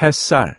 Hässar